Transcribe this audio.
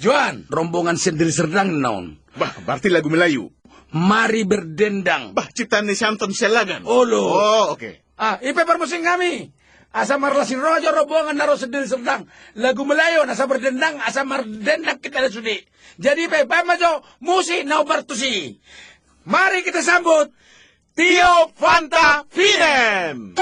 Joan, rombongan sendiri serdang naon. Bah, berarti lagu Melayu. Mari berdendang. Bah, ciptaan ni Shanton Selagan. Oh, Olo. Oh, oke. Ah, ipe permusing kami. Asa marlasin rojo rombongan naro sendiri serdang. Lagu Melayu nasa berdendang, asa merdendang kita na sudi. Jadi pe, pamajo, musi na bertusi. Mari kita sambut Tio Fanta Finem.